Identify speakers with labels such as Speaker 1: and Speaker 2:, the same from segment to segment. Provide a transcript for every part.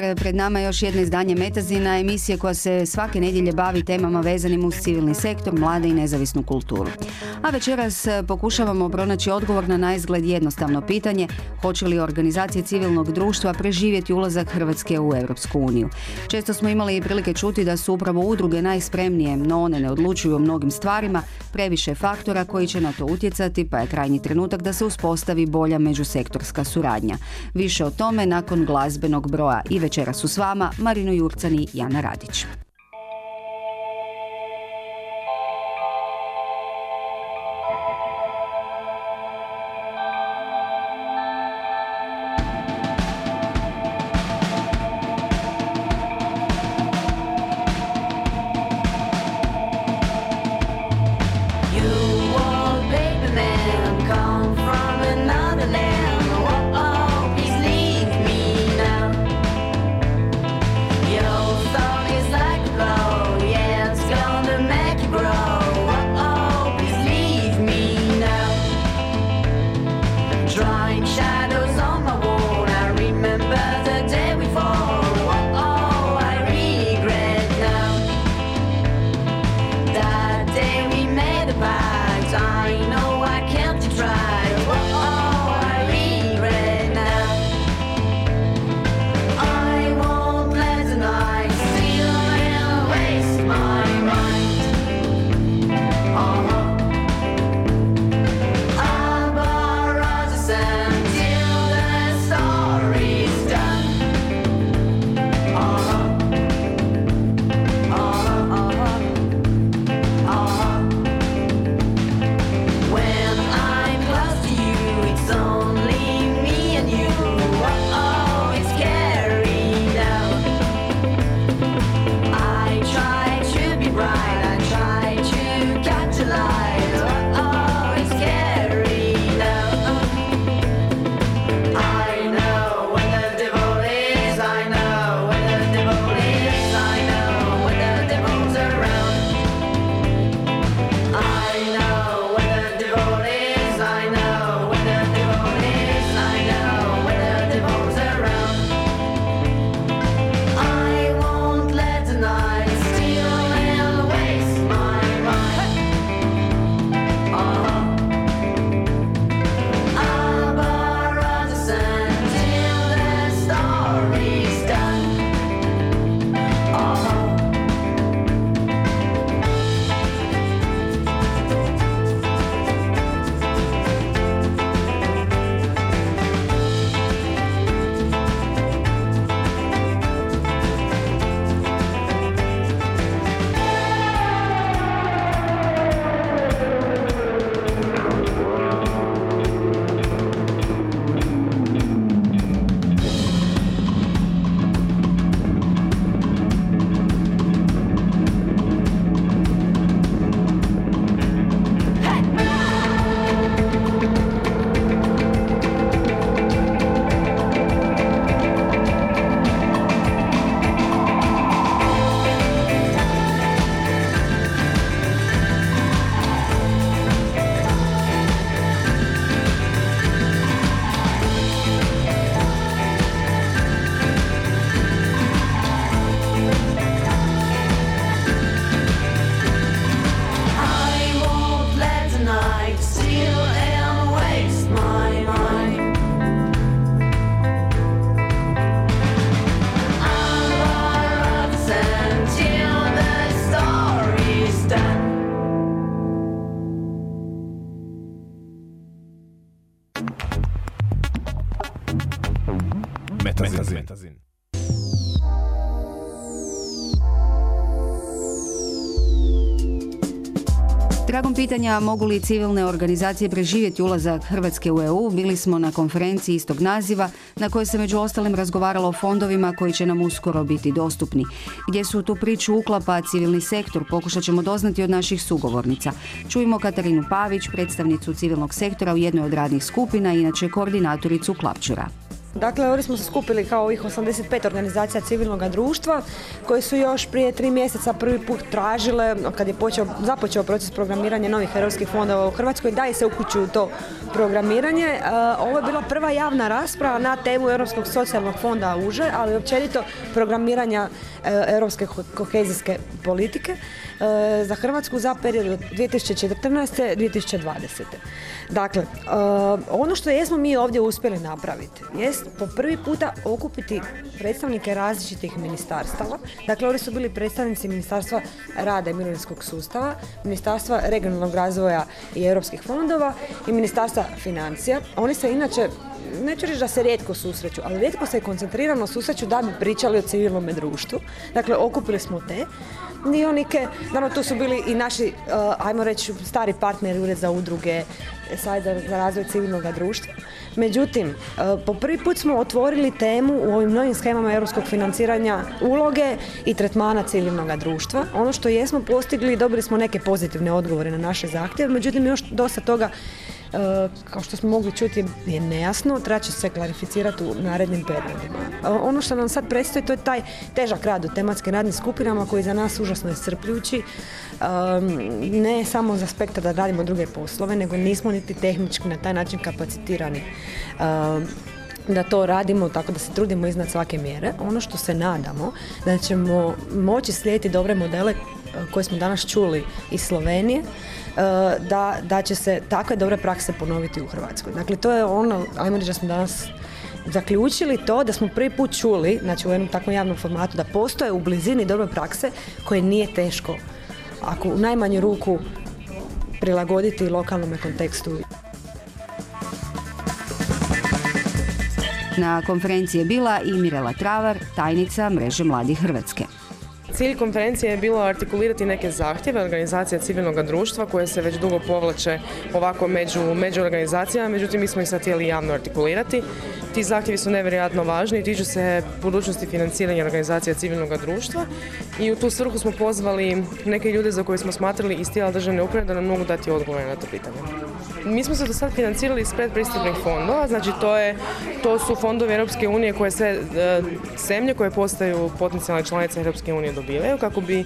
Speaker 1: Večer. Pred nama je još jedno izdanje Metazina, emisije koja se svake nedjelje bavi temama vezanim uz civilni sektor, mlade i nezavisnu kulturu. A večeras e, pokušavamo pronaći odgovor na najizgled jednostavno pitanje hoće li organizacije civilnog društva preživjeti ulazak Hrvatske u Europsku uniju. Često smo imali prilike čuti da su upravo udruge najspremnije, no one ne odlučuju o mnogim stvarima, previše faktora koji će na to utjecati, pa je krajnji trenutak da se uspostavi bolja međusektorska suradnja. Više o tome nakon glazbenog broja i večera su s vama Marino Jurcani i Jana Radić.
Speaker 2: Pitanja mogu li civilne organizacije preživjeti ulazak Hrvatske u EU, bili smo na konferenciji istog naziva na kojoj se među ostalim razgovaralo o fondovima koji će nam uskoro biti dostupni. Gdje su tu priču uklapa civilni sektor, pokušat ćemo doznati od naših sugovornica. Čujemo Katarinu Pavić, predstavnicu civilnog sektora u jednoj od radnih skupina, inače koordinatoricu Klapčura.
Speaker 3: Dakle, ovdje smo se skupili kao ovih 85 organizacija civilnog društva koji su još prije tri mjeseca prvi put tražile, kad je počeo, započeo proces programiranja novih europskih fondova u Hrvatskoj, da i se uključuju to programiranje. E, ovo je bila prva javna rasprava na temu Europskog socijalnog fonda uže, ali općenito programiranja e, europske kohezijske politike e, za Hrvatsku za period 2014. 2020. Dakle, ono što jesmo mi ovdje uspjeli napraviti jest po prvi puta okupiti predstavnike različitih ministarstava. Dakle, ovdje su bili predstavnici Ministarstva rada i mirovinskog sustava, Ministarstva regionalnog razvoja i europskih fondova i Ministarstva financija. Oni se inače neću reći da se rijetko susreću, ali rijetko se koncentrirano susreću da bi pričali o civilnom društvu. Dakle, okupili smo te dionike. Naravno, tu su bili i naši, uh, ajmo reći, stari partneri, Ured za udruge, Sajda za razvoj civilnog društva. Međutim, uh, po prvi put smo otvorili temu u ovim novim schemama europskog financiranja uloge i tretmana civilnog društva. Ono što jesmo postigli, dobili smo neke pozitivne odgovore na naše zahtjeve, međutim još dosta toga kao što smo mogli čuti je nejasno, treba će se klarificirati u narednim periodima. E, ono što nam sad predstoji to je taj težak rad u tematskim radnim skupinama koji je za nas užasno iscrpljujući. E, ne samo za aspekta da radimo druge poslove, nego nismo niti tehnički na taj način kapacitirani da to radimo tako da se trudimo iznad svake mjere. Ono što se nadamo da ćemo moći slijediti dobre modele koje smo danas čuli iz Slovenije, E, da, da će se takve dobre prakse ponoviti u Hrvatskoj. Dakle, to je ono, ajmo da smo danas zaključili to da smo prvi put čuli, znači u jednom takvom javnom formatu, da postoje u blizini dobre prakse koje nije teško, ako u najmanju ruku prilagoditi lokalnom kontekstu.
Speaker 2: Na konferenciji je bila i Mirela Travar, tajnica Mreže Mladih Hrvatske.
Speaker 4: Cilj konferencije je bilo artikulirati neke zahtjeve organizacija civilnog društva koje se već dugo povlače ovako među, među organizacijama, međutim mi smo ih sad htjeli javno artikulirati. Ti zahtjevi su nevjerojatno važni i tiču se budućnosti financiranja organizacija civilnog društva i u tu svrhu smo pozvali neke ljude za koje smo smatrali iz tijela državne uprave da nam mogu dati odgovore na to pitanje. Mi smo se do sad financirali iz predpristupnih fondova, znači to, je, to su fondovi Europske unije koje sve e, zemlje koje postaju potencijalne članice Europske unije dobivaju kako bi e,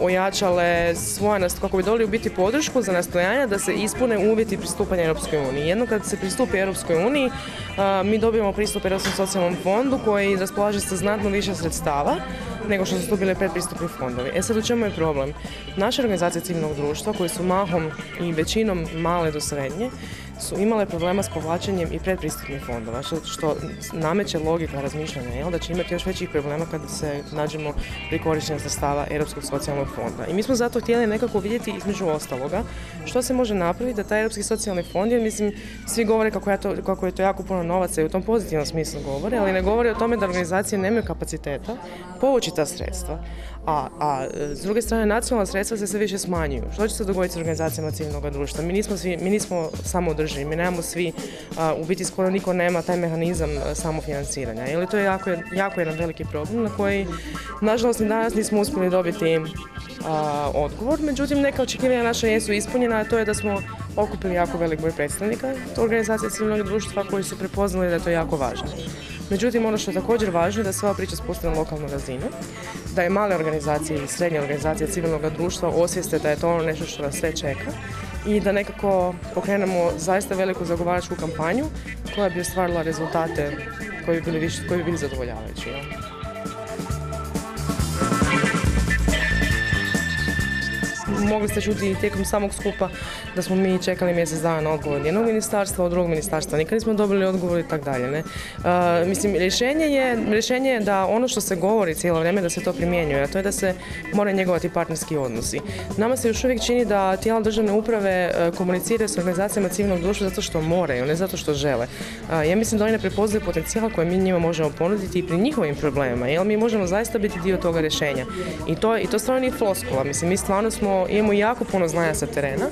Speaker 4: ojačale svoja, kako bi dobili u biti podršku za nastojanja da se ispune uvjeti pristupanja Europskoj uniji. Jedno kad se pristupi Europskoj uniji, e, mi dobijemo pristup Europskom socijalnom fondu koji raspolaže sa znatno više sredstava nego što su to bile predpristupni fondovi. E sad u čemu je problem? Naše organizacije civilnog društva koje su mahom i većinom male do srednje su imale problema s povlačenjem i predpristupnih fondova, što, nameće logika razmišljanja, jel, da će imati još većih problema kada se nađemo pri korištenju sredstava Europskog socijalnog fonda. I mi smo zato htjeli nekako vidjeti između ostaloga što se može napraviti da taj Europski socijalni fond, jer mislim, svi govore kako, je to, kako je to jako puno novaca i u tom pozitivnom smislu govore, ali ne govore o tome da organizacije nemaju kapaciteta povući ta sredstva. A, a s druge strane, nacionalna sredstva se sve više smanjuju. Što će se dogoditi s organizacijama civilnog društva? Mi nismo, svi, mi nismo samo održivi, mi nemamo svi, u biti skoro niko nema taj mehanizam samofinanciranja. Jer to je jako, jako jedan veliki problem na koji, nažalost, ni danas nismo uspjeli dobiti odgovor. Međutim, neka očekivanja naša jesu ispunjena, a to je da smo okupili jako velik broj predstavnika organizacije civilnog društva koji su prepoznali da je to jako važno. Međutim, ono što je također važno je da se priča spusti na lokalnu razinu, da je male organizacije i srednje organizacije civilnog društva osvijeste da je to ono nešto što nas sve čeka i da nekako pokrenemo zaista veliku zagovaračku kampanju koja bi ostvarila rezultate koji bi bili, koji bi bili zadovoljavajući. mogli ste čuti tijekom samog skupa da smo mi čekali mjesec dana na odgovor od jednog ministarstva, od drugog ministarstva nikad nismo dobili odgovor i tako dalje. Ne? mislim, rješenje je, rješenje je da ono što se govori cijelo vrijeme da se to primjenjuje, a to je da se mora njegovati partnerski odnosi. Nama se još uvijek čini da tijela državne uprave e, komuniciraju s organizacijama civilnog društva zato što moraju, ne zato što žele. Ja mislim da oni ne prepoznaju potencijal koji mi njima možemo ponuditi i pri njihovim problemima, jer mi možemo zaista biti dio toga rješenja. I to, i to stvarno nije floskula. Mislim, mi stvarno smo, imamo jako puno znanja sa terena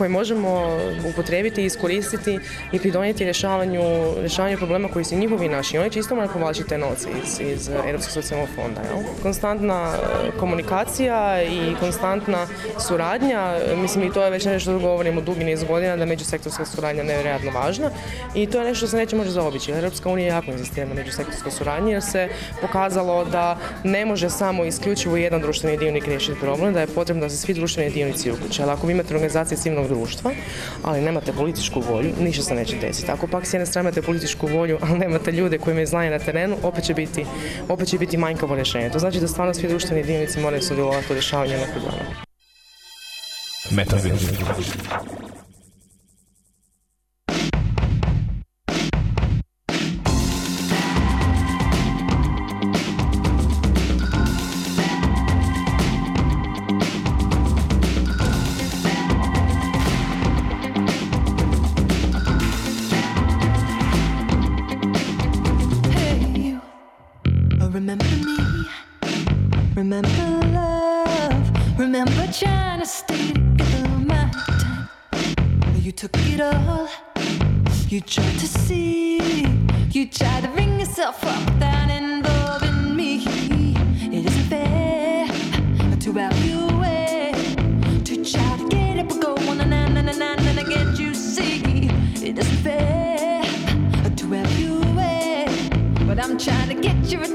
Speaker 4: koje možemo upotrijebiti iskoristiti i pridonijeti rješavanju, rješavanju problema koji su njihovi i naši. Oni će isto morati povlačiti te novce iz, iz Europskog socijalnog fonda. Jel? Konstantna e, komunikacija i konstantna suradnja, mislim i to je već nešto što govorimo dugi niz godina, da međusektorska suradnja nevjerojatno važna i to je nešto što se neće moći zaobići. Europska unija jako inzistira na međusektorskoj suradnji jer se pokazalo da ne može samo isključivo jedan društveni dionik riješiti problem, da je potrebno da se svi društveni dionici uključe. Ali ako vi imate organizacije civilnog društva, ali nemate političku volju, ništa se neće desiti. Ako pak s jedne strane imate političku volju, ali nemate ljude koji imaju znanje na terenu, opet će biti, opet će biti manjkavo rješenje. To znači da stvarno svi društveni dionici moraju sudjelovati u rješavanju ovog problema.
Speaker 5: You took it all, you tried to see, you tried to bring yourself up without involving me. It isn't fair to have you away, to try to get up and go on and on and on and on get you see. It isn't fair to have you away, but I'm trying to get. You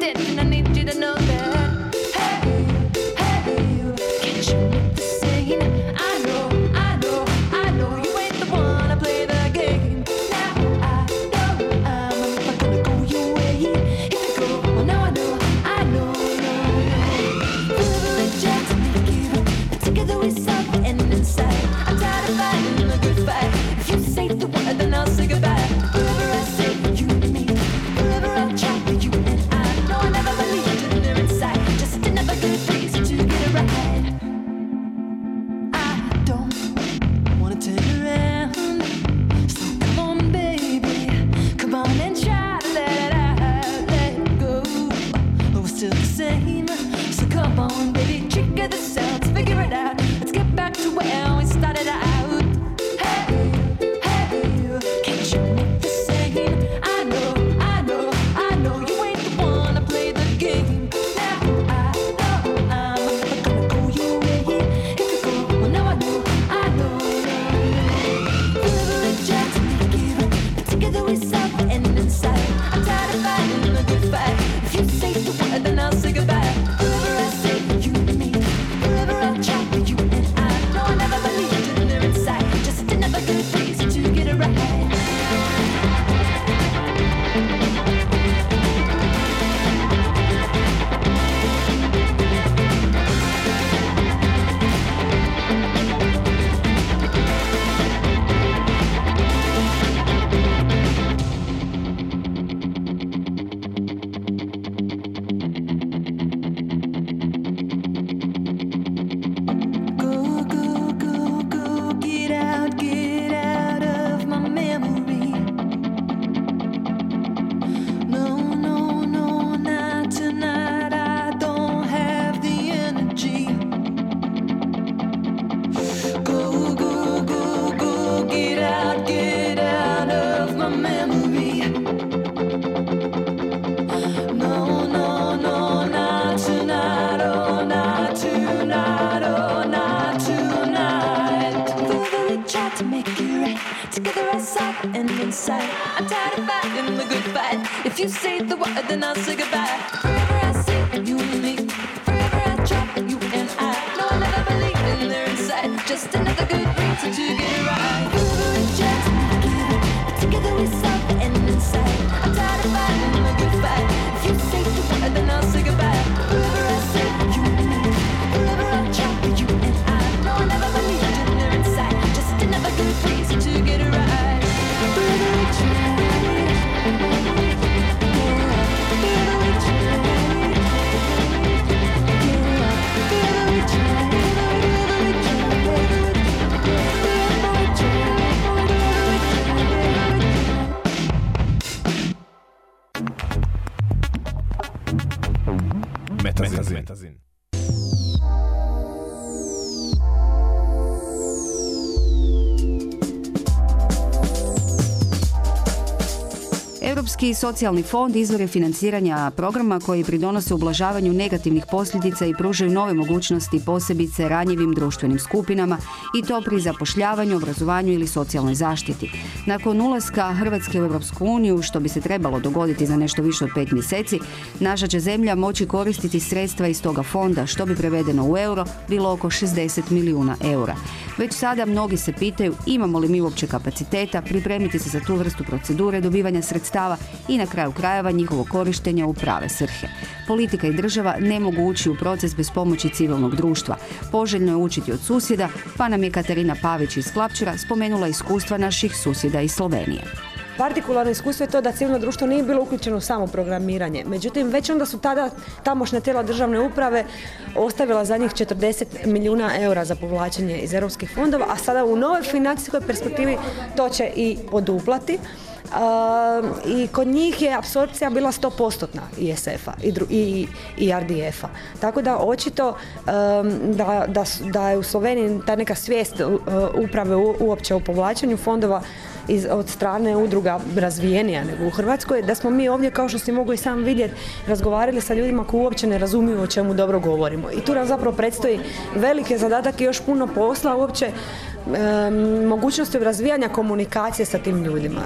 Speaker 5: sight. I'm tired of fighting the good fight. If you say the word, then I'll say goodbye. Forever I see you and me. Forever
Speaker 6: I
Speaker 5: drop, you and I. No, I'll never believe in their inside. Just another good reason to get.
Speaker 2: Europski socijalni fond izvor financiranja programa koji pridonose ublažavanju negativnih posljedica i pružaju nove mogućnosti posebice ranjivim društvenim skupinama i to pri zapošljavanju, obrazovanju ili socijalnoj zaštiti. Nakon ulaska Hrvatske u Europsku uniju, što bi se trebalo dogoditi za nešto više od pet mjeseci, naša će zemlja moći koristiti sredstva iz toga fonda, što bi prevedeno u euro bilo oko 60 milijuna eura. Već sada mnogi se pitaju imamo li mi uopće kapaciteta pripremiti se za tu vrstu procedure dobivanja sredstava i na kraju krajeva njihovo korištenja u prave srhe. Politika i država ne mogu ući u proces bez pomoći civilnog društva. Poželjno je učiti od susjeda, pa nam je Katarina Pavić iz Klapčura spomenula iskustva naših susjeda iz Slovenije.
Speaker 3: Partikularno iskustvo je to da civilno društvo nije bilo uključeno u samo programiranje. Međutim, već onda su tada tamošnja tijela državne uprave ostavila za njih 40 milijuna eura za povlačenje iz europskih fondova, a sada u novoj financijskoj perspektivi to će i poduplati i kod njih je apsorpcija bila 100% ISF-a i, i, i RDF-a. Tako da očito da, da, da je u Sloveniji ta neka svijest uh, uprave uopće o povlačenju fondova iz, od strane udruga razvijenija nego u Hrvatskoj, da smo mi ovdje, kao što si mogu i sam vidjeti, razgovarali sa ljudima koji uopće ne razumiju o čemu dobro govorimo. I tu nam zapravo predstoji velike zadatak i još puno posla uopće mogućnosti razvijanja komunikacije sa tim ljudima.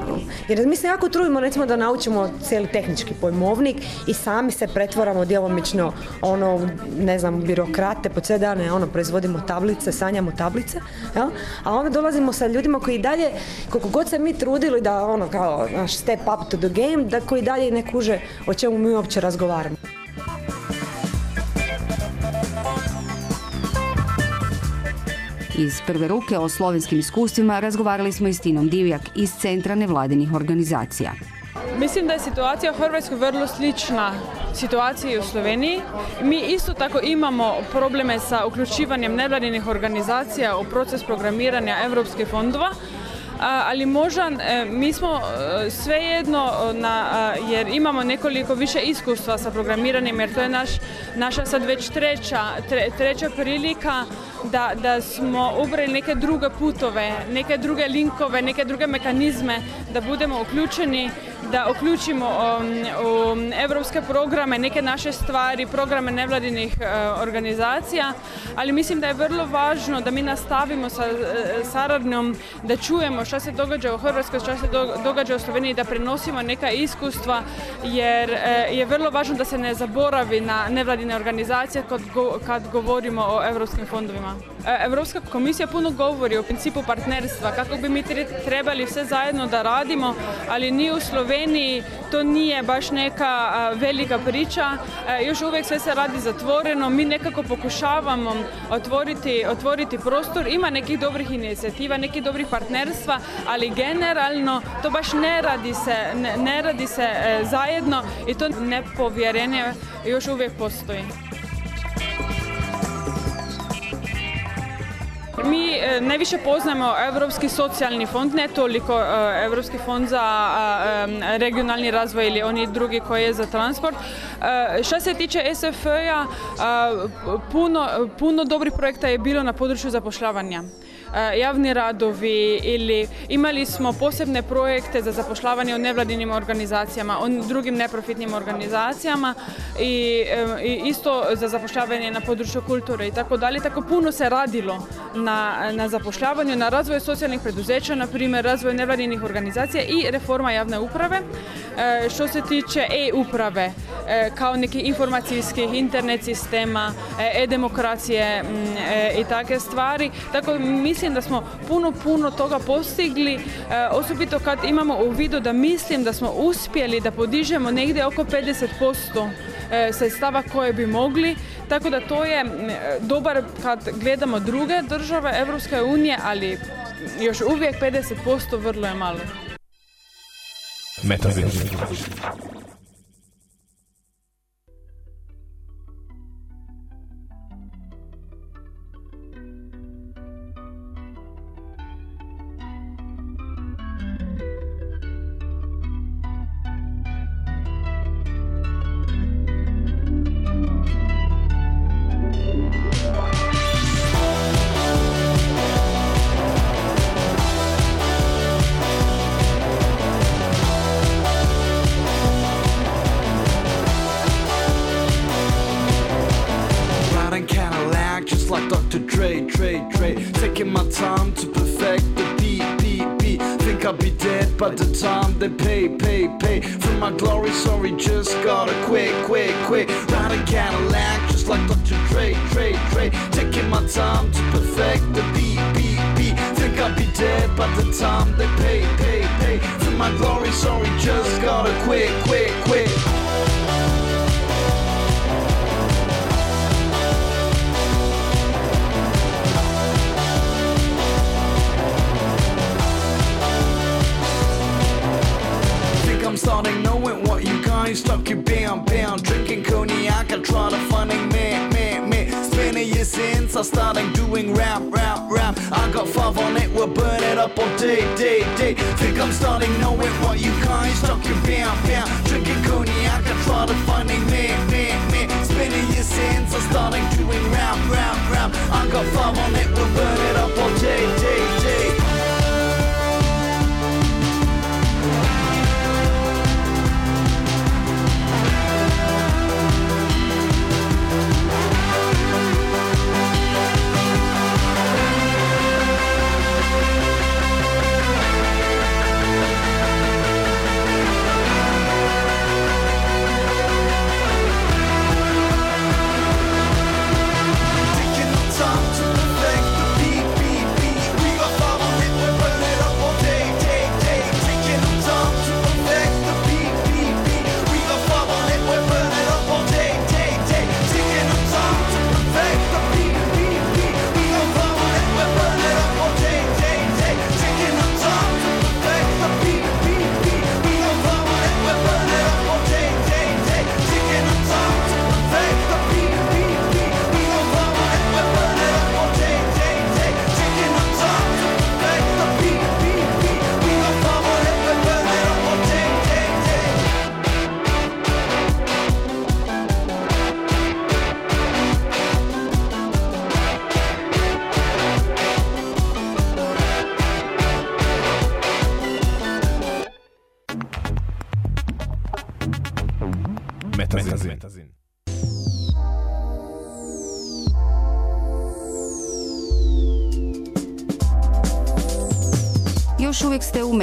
Speaker 3: Jer mi se jako trudimo recimo da naučimo cijeli tehnički pojmovnik i sami se pretvoramo djelomično ono, ne znam, birokrate po cijele dane, ono, proizvodimo tablice, sanjamo tablice, ja? a onda dolazimo sa ljudima koji dalje, koliko god se mi trudili da ono kao step up to the game, da koji dalje ne kuže o čemu mi uopće razgovaramo.
Speaker 2: Iz prve ruke o slovenskim iskustvima razgovarali smo i s Tinom Divjak iz Centra nevladinih organizacija.
Speaker 7: Mislim da je situacija u Hrvatskoj vrlo slična situaciji u Sloveniji. Mi isto tako imamo probleme sa uključivanjem nevladinih organizacija u proces programiranja europskih fondova ali možda e, mi smo e, svejedno na, jer imamo nekoliko više iskustva sa programiranjem jer to je naš, naša sad već treća, treća prilika da, da smo ubrali neke druge putove, neke druge linkove, neke druge mekanizme da budemo uključeni da uključimo um, u evropske programe neke naše stvari, programe nevladinih uh, organizacija, ali mislim da je vrlo važno da mi nastavimo sa uh, saradnjom, da čujemo što se događa u Hrvatskoj, što se događa u Sloveniji, da prenosimo neka iskustva, jer uh, je vrlo važno da se ne zaboravi na nevladine organizacije kad, govorimo o europskim fondovima. Europska komisija puno govori o principu partnerstva, kako bi mi trebali sve zajedno da radimo, ali ni u Sloveniji to nije baš neka velika priča. Još uvijek sve se radi zatvoreno, mi nekako pokušavamo otvoriti, otvoriti prostor. Ima nekih dobrih inicijativa, nekih dobrih partnerstva, ali generalno to baš ne radi se, ne radi se e, zajedno i to nepovjerenje još uvijek postoji. Mi e, najviše poznajemo Europski socijalni fond, ne toliko e, Europski fond za e, regionalni razvoj ili oni drugi koji je za transport. Što se tiče SF-a, puno, puno dobrih projekta je bilo na području zapošljavanja. E, javni radovi ili imali smo posebne projekte za zapošljavanje u nevladinim organizacijama, o drugim neprofitnim organizacijama i, e, i isto za zapošljavanje na području kulture i tako dalje. Tako puno se radilo na, na zapošljavanju, na razvoju socijalnih preduzeća, na primjer razvoju nevladinih organizacija i reforma javne uprave. E, što se tiče e-uprave, kao neki informacijskih internet sistema, e-demokracije i takve stvari. Tako mi mislim da smo puno, puno toga postigli, e, osobito kad imamo u vidu da mislim da smo uspjeli da podižemo negdje oko 50% e, sredstava koje bi mogli, tako da to je dobar kad gledamo druge države Europske unije, ali još uvijek 50% vrlo je malo.
Speaker 8: I started doing rap, rap, rap. I got five on it, we'll burn it up all day, day, day. Think I'm starting knowing what you guys talk you bound, bound. Drinking cognac, I try to finding man, man, man. Spinning years since I started doing rap, rap, rap. I got five on it, we'll burn it up all day, day, day.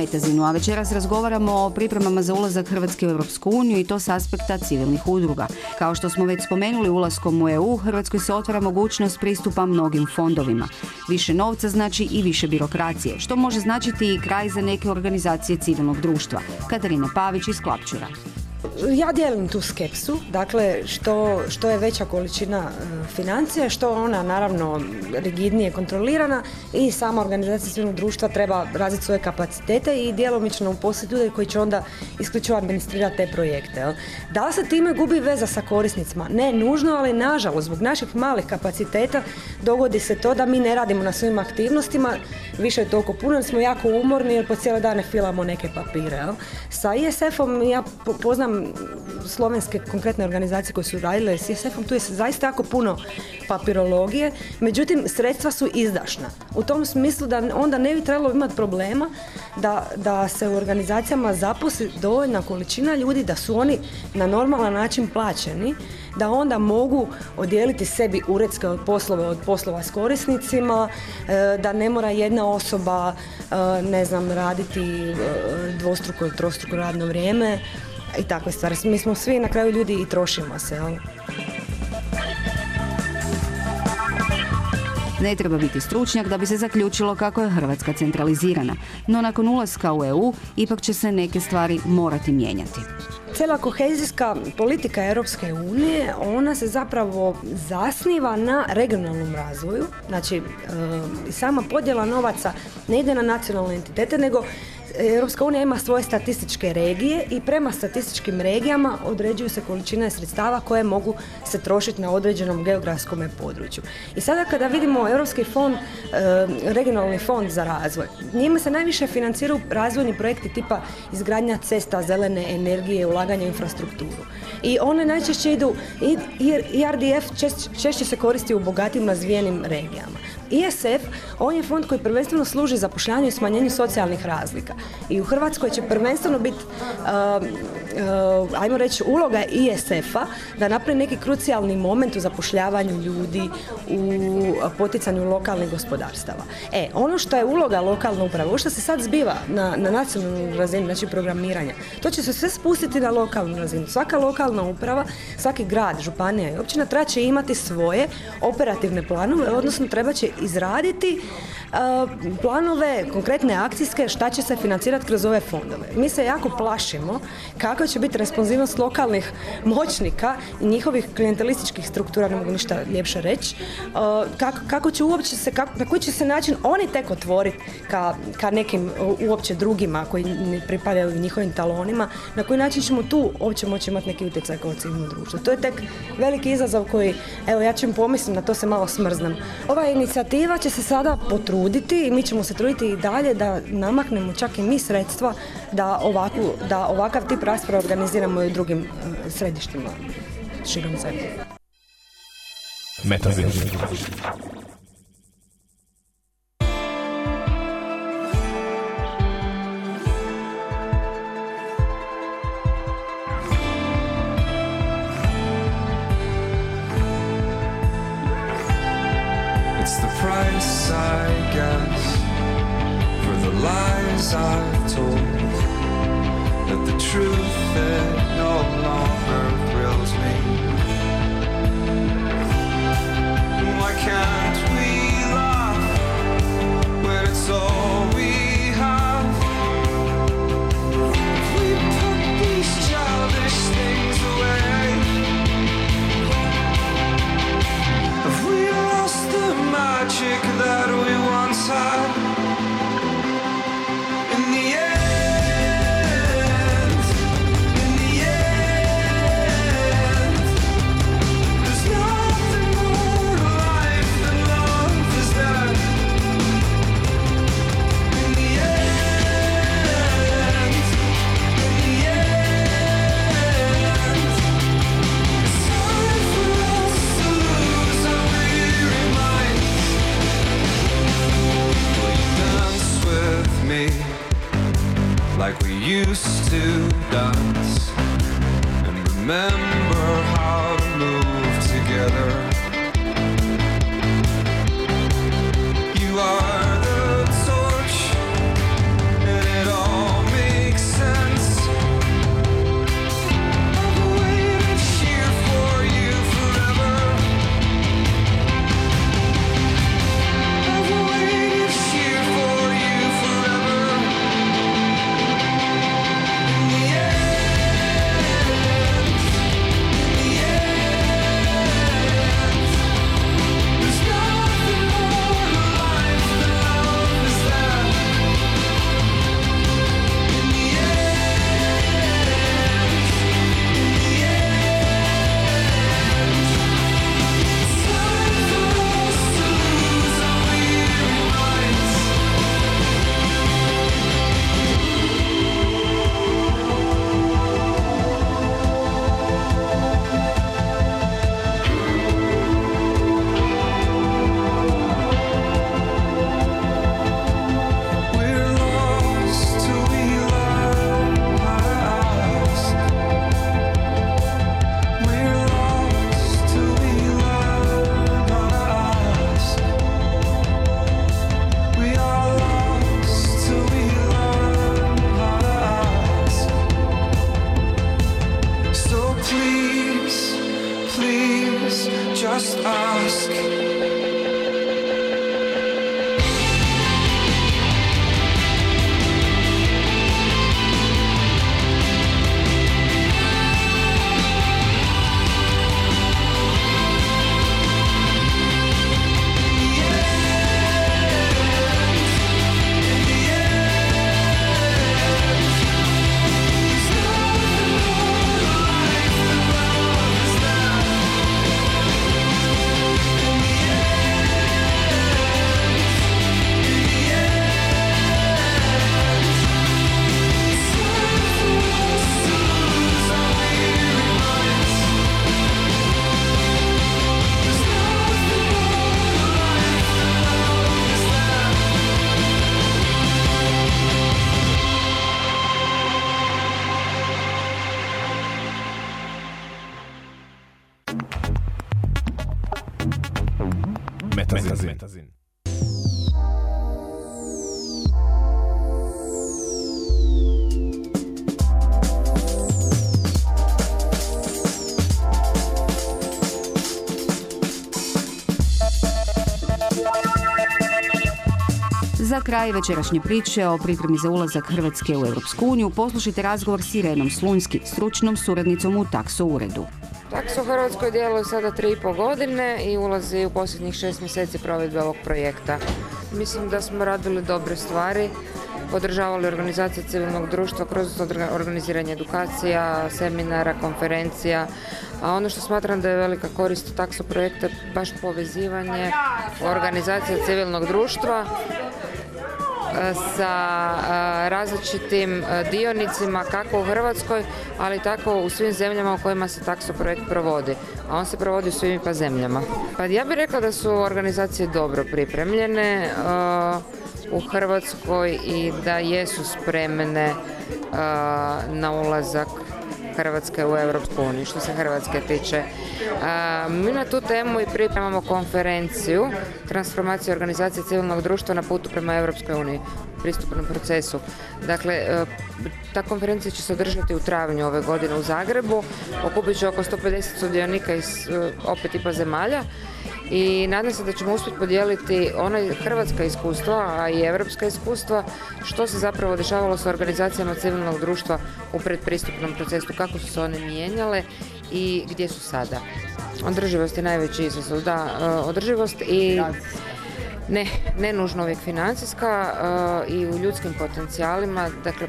Speaker 2: Uvijek ste u Metazinu, a večeras razgovaramo o pripremama za ulazak Hrvatske u Europsku uniju i to s aspekta civilnih udruga. Kao što smo već spomenuli, ulaskom u EU Hrvatskoj se otvara mogućnost pristupa mnogim fondovima. Više novca znači i više birokracije, što može značiti i kraj za neke organizacije civilnog društva. Katarina Pavić iz Klapčura.
Speaker 3: Ja dijelim tu skepsu, dakle što, što je veća količina e, financija, što ona naravno rigidnije kontrolirana i sama organizacija civilnog društva treba razviti svoje kapacitete i djelomično uposliti ljude koji će onda isključivo administrirati te projekte. Da li se time gubi veza sa korisnicima? Ne nužno, ali nažalost zbog naših malih kapaciteta dogodi se to da mi ne radimo na svojim aktivnostima, više je toliko puno, smo jako umorni jer po cijele dane filamo neke papire. Sa ISF-om ja po- poznam slovenske konkretne organizacije koje su radile s ISF-om, tu je zaista jako puno papirologije, međutim sredstva su izdašna. U tom smislu da onda ne bi trebalo imati problema da, da se u organizacijama zaposli dovoljna količina ljudi da su oni na normalan način plaćeni, da onda mogu odijeliti sebi uredske poslove od poslova s korisnicima, e, da ne mora jedna osoba, e, ne znam, raditi e, dvostruko ili trostruko radno vrijeme i takve stvari. Mi smo svi na kraju ljudi i trošimo se, jel?
Speaker 2: Ne treba biti stručnjak da bi se zaključilo kako je Hrvatska centralizirana, no nakon ulaska u EU ipak će se neke stvari morati mijenjati.
Speaker 3: Cijela kohezijska politika Europske unije, ona se zapravo zasniva na regionalnom razvoju. Znači, e, sama podjela novaca ne ide na nacionalne entitete, nego Europska unija ima svoje statističke regije i prema statističkim regijama određuju se količine sredstava koje mogu se trošiti na određenom geografskom području. I sada kada vidimo Europski fond, e, regionalni fond za razvoj, njime se najviše financiraju razvojni projekti tipa izgradnja cesta, zelene energije, ulaganja u infrastrukturu. I one najčešće idu, i RDF češće se koristi u bogatim razvijenim regijama. ISF, on je fond koji prvenstveno služi zapošljavanju i smanjenju socijalnih razlika. I u Hrvatskoj će prvenstveno biti Eh, ajmo reći, uloga ISF-a da napravi neki krucijalni moment u zapošljavanju ljudi u poticanju lokalnih gospodarstava. E, ono što je uloga lokalne uprave, ovo što se sad zbiva na, na nacionalnoj razinu, znači programiranja, to će se sve spustiti na lokalnu razinu. Svaka lokalna uprava, svaki grad, županija i općina treba će imati svoje operativne planove, odnosno treba će izraditi eh, planove, konkretne akcijske, šta će se financirati kroz ove fondove. Mi se jako plašimo kako kakva će biti responsivnost lokalnih moćnika i njihovih klientelističkih struktura, ne mogu ništa ljepše reći, e, kako, kako će uopće se, kako, na koji će se način oni tek otvoriti ka, ka nekim e, uopće drugima koji ne pripadaju njihovim talonima, na koji način ćemo tu uopće moći imati neki utjecaj kao civilno društvo. To je tek veliki izazov koji, evo ja čim pomislim, na to se malo smrznem. Ova inicijativa će se sada potruditi i mi ćemo se truditi i dalje da namaknemo čak i mi sredstva da, ovakvu, da ovakav tip rasprava rasprave organiziramo i u drugim e, središtima širom zemlje.
Speaker 6: Metaverse.
Speaker 9: It's the price I guess for the lies I've told. But the truth it no longer thrills me. Why can't we laugh when it's all we have? If we put these childish things away, have we lost the magic that we once had?
Speaker 6: Metazin. Metazin.
Speaker 2: Za kraj večerašnje priče o pripremi za ulazak Hrvatske u Europsku uniju poslušajte razgovor s Irenom Slunjski, stručnom suradnicom u takso uredu.
Speaker 10: Takso u Hrvatskoj djeluje sada tri i pol godine i ulazi u posljednjih šest mjeseci provedbe ovog projekta. Mislim da smo radili dobre stvari, podržavali organizacije civilnog društva kroz organiziranje edukacija, seminara, konferencija, a ono što smatram da je velika korist takso projekta je baš povezivanje organizacija civilnog društva sa e, različitim e, dionicima kako u Hrvatskoj, ali tako u svim zemljama u kojima se takso projekt provodi. A on se provodi u svim IPA zemljama. Pa ja bih rekla da su organizacije dobro pripremljene e, u Hrvatskoj i da jesu spremne na ulazak Hrvatske u Europsku uniju, što se Hrvatske tiče. Mi na tu temu i pripremamo konferenciju transformacije organizacije civilnog društva na putu prema Europskoj uniji, pristupnom procesu. Dakle, e, ta konferencija će se održati u travnju ove godine u Zagrebu, okupit će oko 150 sudionika iz e, opet IPA zemalja i nadam se da ćemo uspjeti podijeliti ona hrvatska iskustva, a i europska iskustva, što se zapravo dešavalo sa organizacijama civilnog društva u predpristupnom procesu, kako su se one mijenjale i gdje su sada. Održivost je najveći izazov, da, e, održivost i ne, ne nužno uvijek financijska e, i u ljudskim potencijalima, dakle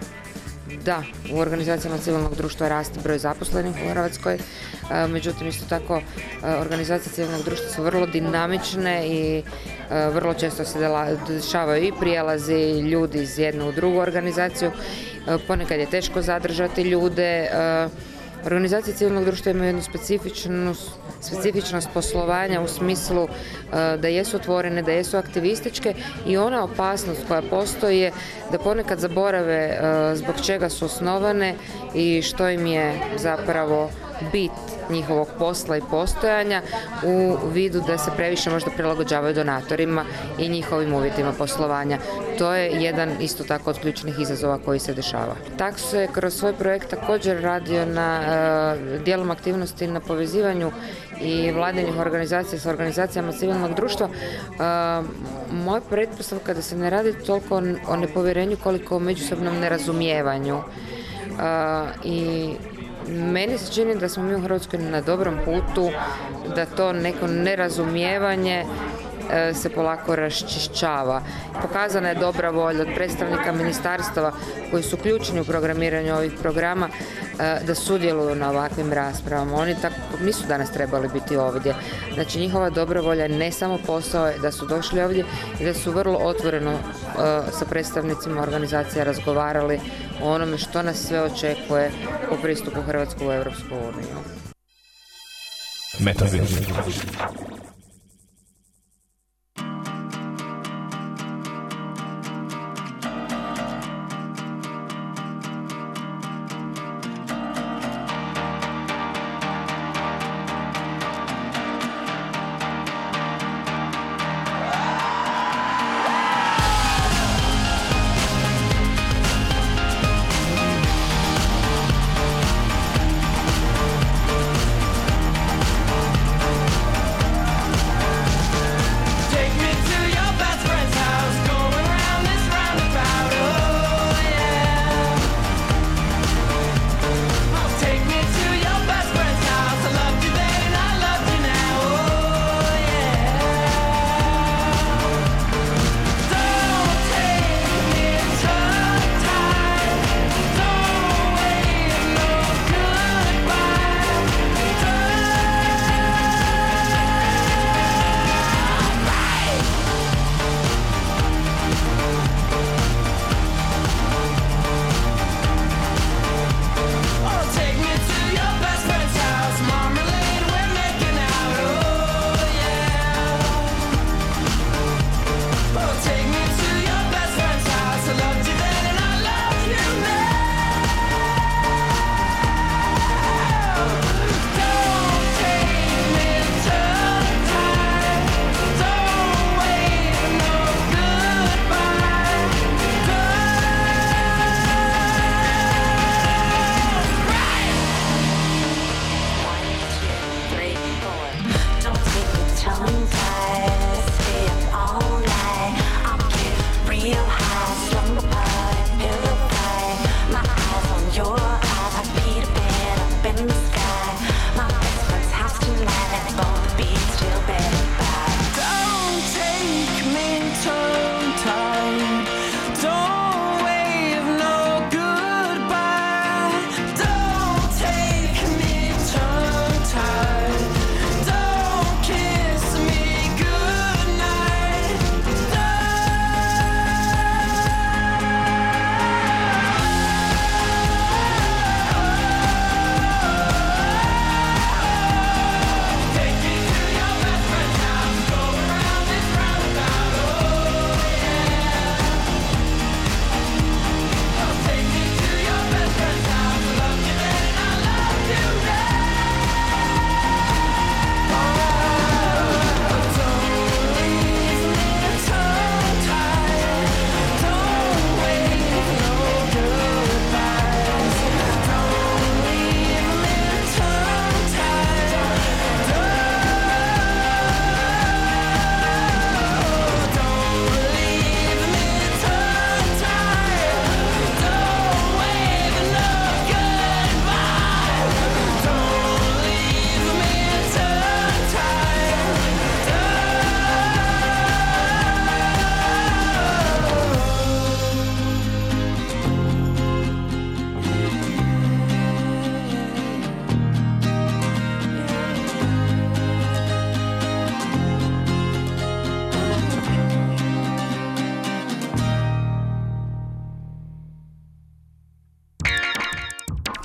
Speaker 10: da, u organizacijama civilnog društva raste broj zaposlenih u Hrvatskoj, e, međutim isto tako e, organizacije civilnog društva su vrlo dinamične i e, vrlo često se dešavaju i prijelazi ljudi iz jedne u drugu organizaciju, ponekad je teško zadržati ljude, Organizacije civilnog društva imaju jednu specifičnost poslovanja u smislu e, da jesu otvorene, da jesu aktivističke i ona opasnost koja postoji je da ponekad zaborave e, zbog čega su osnovane i što im je zapravo bit njihovog posla i postojanja u vidu da se previše možda prilagođavaju donatorima i njihovim uvjetima poslovanja. To je jedan isto tako od ključnih izazova koji se dešava. Tak se kroz svoj projekt također radio na e, dijelom aktivnosti na povezivanju i vladinih organizacija sa organizacijama civilnog društva. E, moja pretpostavka da se ne radi toliko o nepovjerenju koliko o međusobnom nerazumijevanju. E, I meni se čini da smo mi u Hrvatskoj na dobrom putu, da to neko nerazumijevanje se polako raščišćava. Pokazana je dobra volja od predstavnika ministarstava koji su ključni u programiranju ovih programa e, da sudjeluju na ovakvim raspravama. Oni tako, nisu danas trebali biti ovdje. Znači njihova dobra volja je ne samo posao je da su došli ovdje i da su vrlo otvoreno e, sa predstavnicima organizacija razgovarali o onome što nas sve očekuje u pristupu Hrvatsku u Europsku uniju.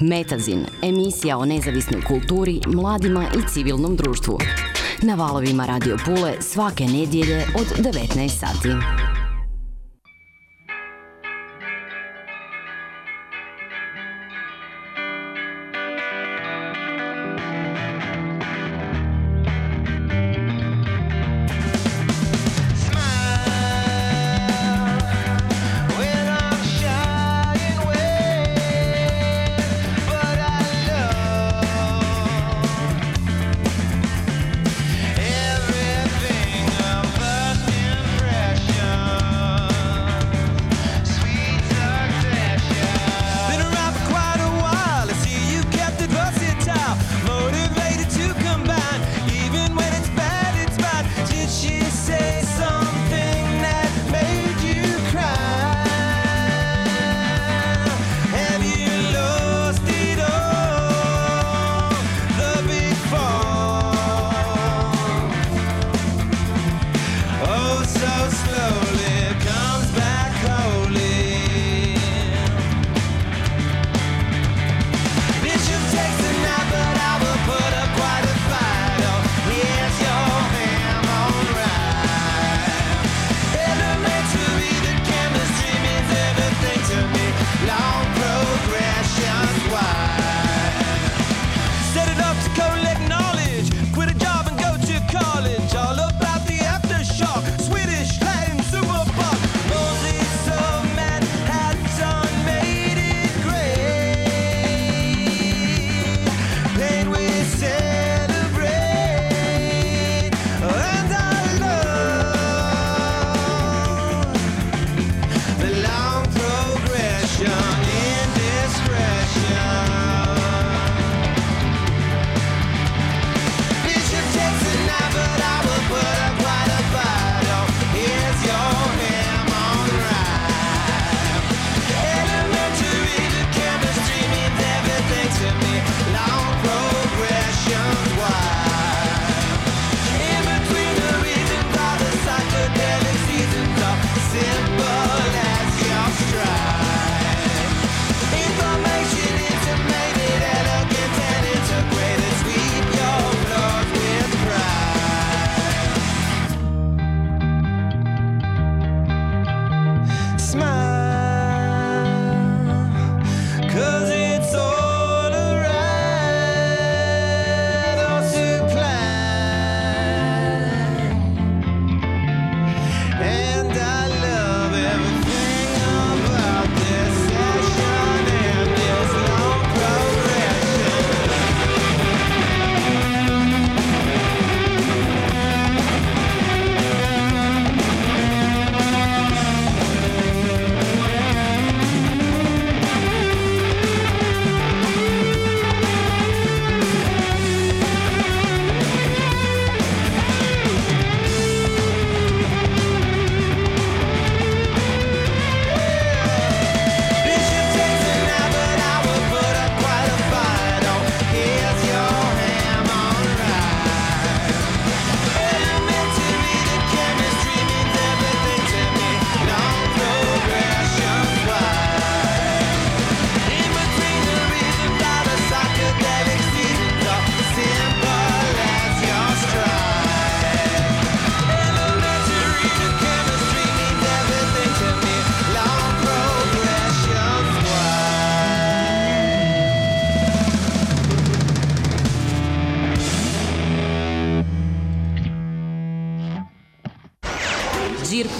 Speaker 6: Metazin.
Speaker 8: Emisija o nezavisnoj kulturi, mladima i civilnom društvu. Na valovima Radio Pule svake nedjelje od 19 sati.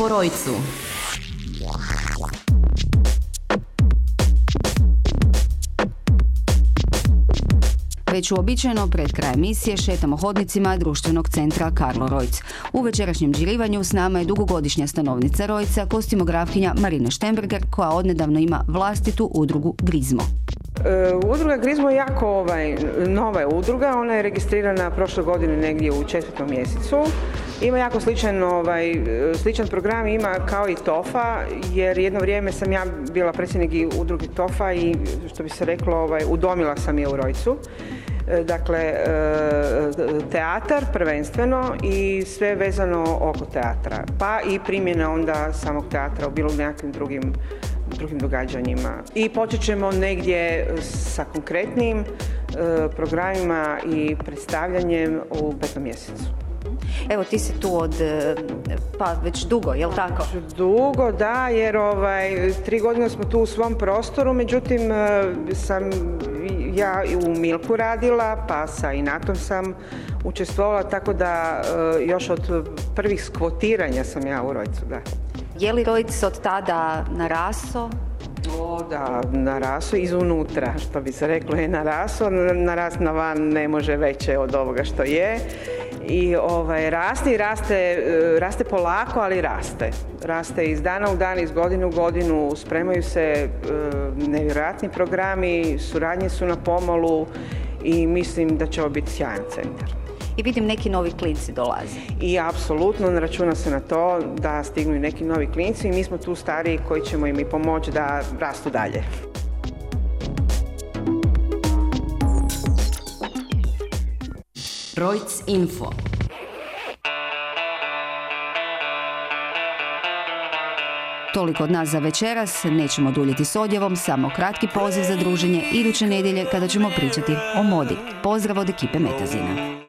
Speaker 8: Po rojcu.
Speaker 2: Već uobičajeno pred kraj emisije šetamo hodnicima društvenog centra Karlo Rojc. U večerašnjem žirivanju s nama je dugogodišnja stanovnica Rojca, kostimografkinja Marina Štemberger, koja odnedavno ima vlastitu udrugu Grizmo.
Speaker 11: E, Udruga Grizmo je jako ovaj, nova udruga, ona je registrirana prošle godine negdje u četvrtom mjesecu. Ima jako sličan, ovaj, sličan program ima kao i TOFA, jer jedno vrijeme sam ja bila predsjednik i udruge TOFA i što bi se reklo, ovaj, udomila sam je u Rojcu. E, Dakle, e, teatar prvenstveno i sve vezano oko teatra. Pa i primjena onda samog teatra u bilo nekakvim drugim drugim događanjima. I počet ćemo negdje sa konkretnim e, programima i predstavljanjem u petom mjesecu.
Speaker 2: Evo ti si tu od, e, pa već dugo, jel tako?
Speaker 11: Dugo, da, jer ovaj, tri godine smo tu u svom prostoru, međutim e, sam ja i u Milku radila, pa sa Inatom sam učestvovala, tako da e, još od prvih skvotiranja sam ja u Rojcu, da.
Speaker 2: Je li Rojc od tada naraso?
Speaker 11: O, da, naraso izunutra, što bi se reklo je naraso, narast na van ne može veće od ovoga što je. I ovaj, raste i raste, e, raste polako, ali raste. Raste iz dana u dan, iz godine u godinu, spremaju se e, nevjerojatni programi, suradnje su na pomolu i mislim da će ovo biti sjajan centar.
Speaker 2: I vidim neki novi klinci dolaze.
Speaker 11: I apsolutno računa se na to da stignu i neki novi klinci i mi smo tu stariji koji ćemo im i pomoći da rastu dalje.
Speaker 8: Rojc Info.
Speaker 2: Toliko od nas za večeras, nećemo duljiti s odjevom, samo kratki poziv za druženje iduće nedjelje kada ćemo pričati o modi. Pozdrav od ekipe Metazina.